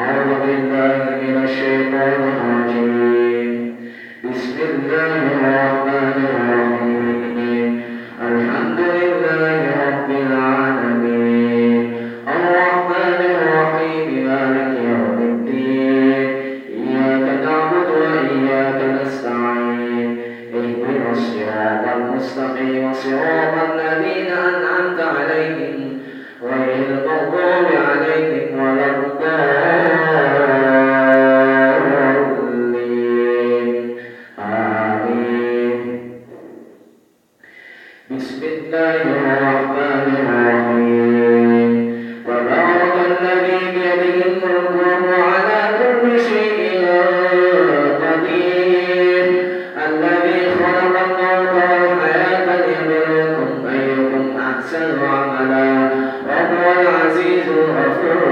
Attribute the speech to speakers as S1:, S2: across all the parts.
S1: ಆರವರಿಂದ بسم الله الرحمن الرحيم. وبارك الذي بيده الملك وهو على كل شيء قدير. الذي خلق الموت والحياة ليبلوكم أيكم أحسن عملا. وهو العزيز الغفور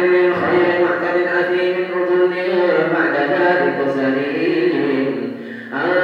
S1: من خير معتد أثيم عتل بعد ذلك سليم. آه.